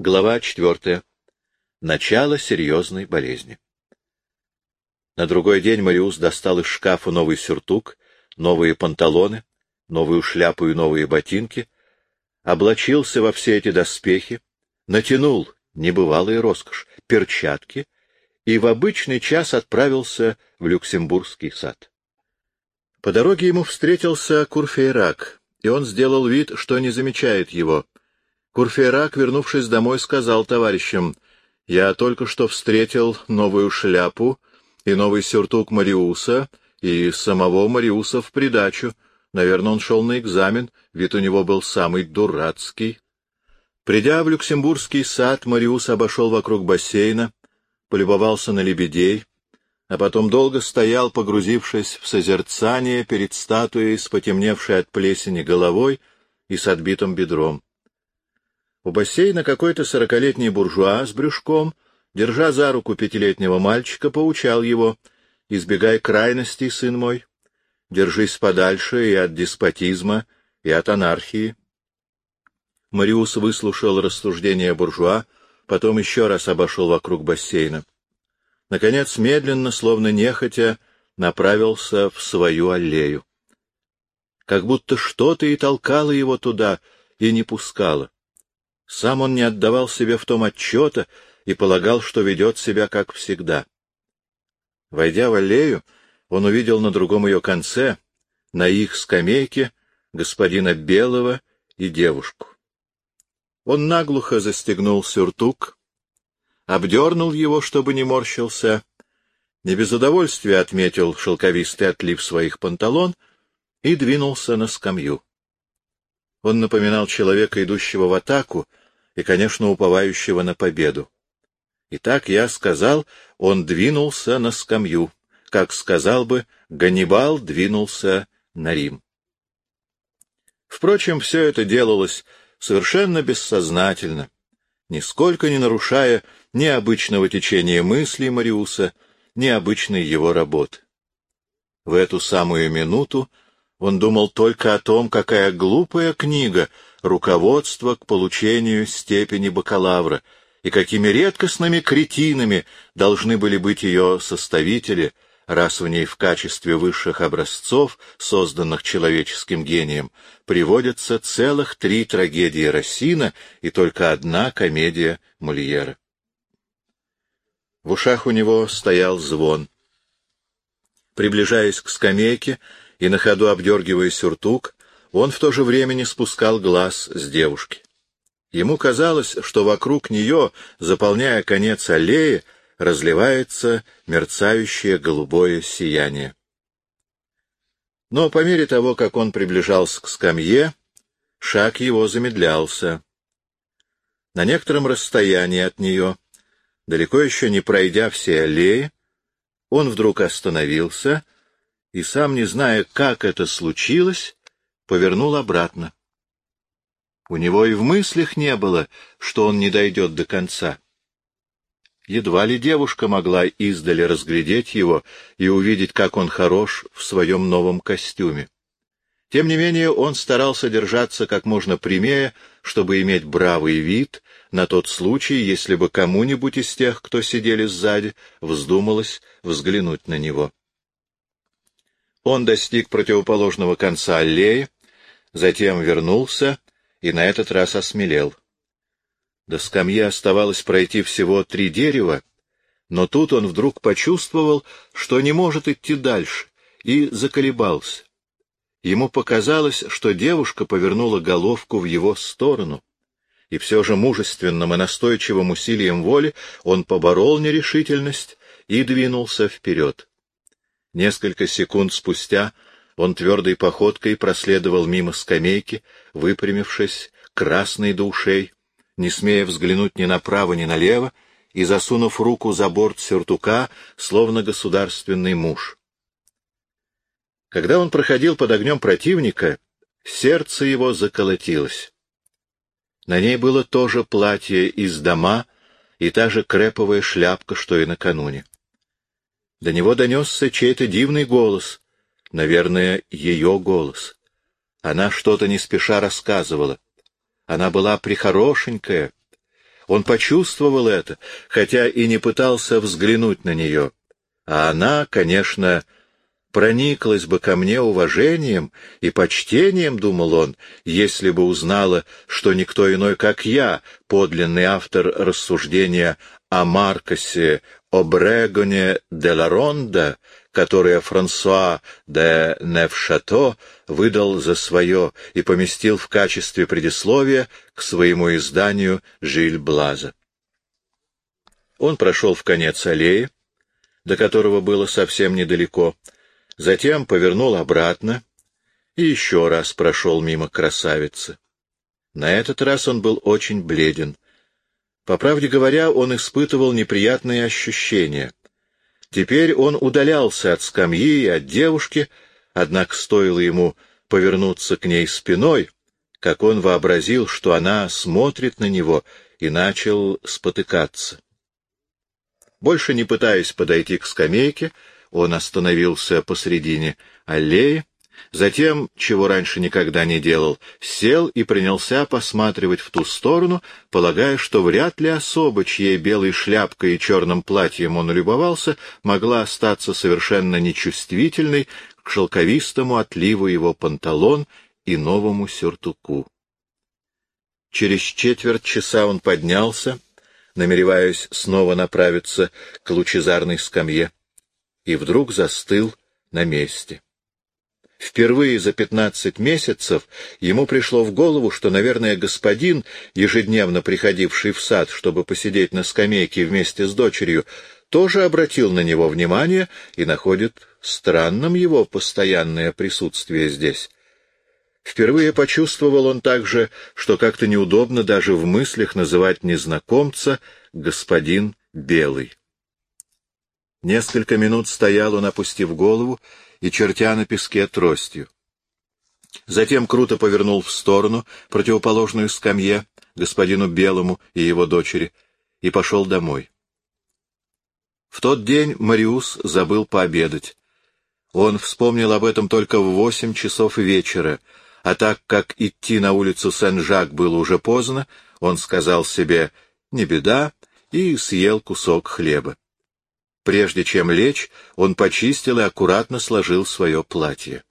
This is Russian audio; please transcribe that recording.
Глава четвертая. Начало серьезной болезни. На другой день Мариус достал из шкафа новый сюртук, новые панталоны, новую шляпу и новые ботинки, облачился во все эти доспехи, натянул, небывалая роскошь, перчатки и в обычный час отправился в Люксембургский сад. По дороге ему встретился Курфейрак, и он сделал вид, что не замечает его — Курфейрак, вернувшись домой, сказал товарищам, «Я только что встретил новую шляпу и новый сюртук Мариуса, и самого Мариуса в придачу. Наверное, он шел на экзамен, вид у него был самый дурацкий». Придя в Люксембургский сад, Мариус обошел вокруг бассейна, полюбовался на лебедей, а потом долго стоял, погрузившись в созерцание перед статуей с потемневшей от плесени головой и с отбитым бедром. У бассейна какой-то сорокалетний буржуа с брюшком, держа за руку пятилетнего мальчика, поучал его, «Избегай крайностей, сын мой, держись подальше и от деспотизма, и от анархии». Мариус выслушал рассуждения буржуа, потом еще раз обошел вокруг бассейна. Наконец, медленно, словно нехотя, направился в свою аллею. Как будто что-то и толкало его туда, и не пускало. Сам он не отдавал себе в том отчета и полагал, что ведет себя как всегда. Войдя в аллею, он увидел на другом ее конце, на их скамейке, господина Белого и девушку. Он наглухо застегнул сюртук, обдернул его, чтобы не морщился, не без удовольствия отметил шелковистый отлив своих панталон и двинулся на скамью. Он напоминал человека, идущего в атаку, и, конечно, уповающего на победу. Итак, я сказал, он двинулся на скамью, как сказал бы, Ганнибал двинулся на Рим. Впрочем, все это делалось совершенно бессознательно, нисколько не нарушая ни обычного течения мыслей Мариуса, ни обычной его работы. В эту самую минуту он думал только о том, какая глупая книга «Руководство к получению степени бакалавра», и какими редкостными кретинами должны были быть ее составители, раз в ней в качестве высших образцов, созданных человеческим гением, приводятся целых три трагедии Рассина и только одна комедия Мольера. В ушах у него стоял звон. Приближаясь к скамейке, и на ходу обдергивая сюртук, он в то же время не спускал глаз с девушки. Ему казалось, что вокруг нее, заполняя конец аллеи, разливается мерцающее голубое сияние. Но по мере того, как он приближался к скамье, шаг его замедлялся. На некотором расстоянии от нее, далеко еще не пройдя все аллеи, он вдруг остановился — и, сам не зная, как это случилось, повернул обратно. У него и в мыслях не было, что он не дойдет до конца. Едва ли девушка могла издали разглядеть его и увидеть, как он хорош в своем новом костюме. Тем не менее он старался держаться как можно прямее, чтобы иметь бравый вид на тот случай, если бы кому-нибудь из тех, кто сидели сзади, вздумалось взглянуть на него. Он достиг противоположного конца аллеи, затем вернулся и на этот раз осмелел. До скамьи оставалось пройти всего три дерева, но тут он вдруг почувствовал, что не может идти дальше, и заколебался. Ему показалось, что девушка повернула головку в его сторону, и все же мужественным и настойчивым усилием воли он поборол нерешительность и двинулся вперед. Несколько секунд спустя он твердой походкой проследовал мимо скамейки, выпрямившись, красный до ушей, не смея взглянуть ни направо, ни налево, и засунув руку за борт сюртука, словно государственный муж. Когда он проходил под огнем противника, сердце его заколотилось. На ней было то же платье из дома и та же креповая шляпка, что и накануне. До него донесся чей-то дивный голос, наверное, ее голос. Она что-то не спеша рассказывала. Она была прихорошенькая. Он почувствовал это, хотя и не пытался взглянуть на нее. А она, конечно, прониклась бы ко мне уважением и почтением, думал он, если бы узнала, что никто иной, как я, подлинный автор рассуждения о Маркосе Обрегоне де ла Ронда, которое Франсуа де Невшато выдал за свое и поместил в качестве предисловия к своему изданию «Жиль Блаза». Он прошел в конец аллеи, до которого было совсем недалеко, затем повернул обратно и еще раз прошел мимо красавицы. На этот раз он был очень бледен. По правде говоря, он испытывал неприятные ощущения. Теперь он удалялся от скамьи и от девушки, однако стоило ему повернуться к ней спиной, как он вообразил, что она смотрит на него, и начал спотыкаться. Больше не пытаясь подойти к скамейке, он остановился посредине аллеи, затем, чего раньше никогда не делал, сел и принялся посматривать в ту сторону, полагая, что вряд ли особо, чьей белой шляпкой и черным платьем он улюбовался, могла остаться совершенно нечувствительной к шелковистому отливу его панталон и новому сюртуку. Через четверть часа он поднялся, намереваясь снова направиться к лучезарной скамье, и вдруг застыл на месте. Впервые за пятнадцать месяцев ему пришло в голову, что, наверное, господин, ежедневно приходивший в сад, чтобы посидеть на скамейке вместе с дочерью, тоже обратил на него внимание и находит странным его постоянное присутствие здесь. Впервые почувствовал он также, что как-то неудобно даже в мыслях называть незнакомца господин Белый. Несколько минут стоял он, опустив голову и чертя на песке тростью. Затем круто повернул в сторону, противоположную скамье, господину Белому и его дочери, и пошел домой. В тот день Мариус забыл пообедать. Он вспомнил об этом только в восемь часов вечера, а так как идти на улицу Сен-Жак было уже поздно, он сказал себе «не беда» и съел кусок хлеба. Прежде чем лечь, он почистил и аккуратно сложил свое платье.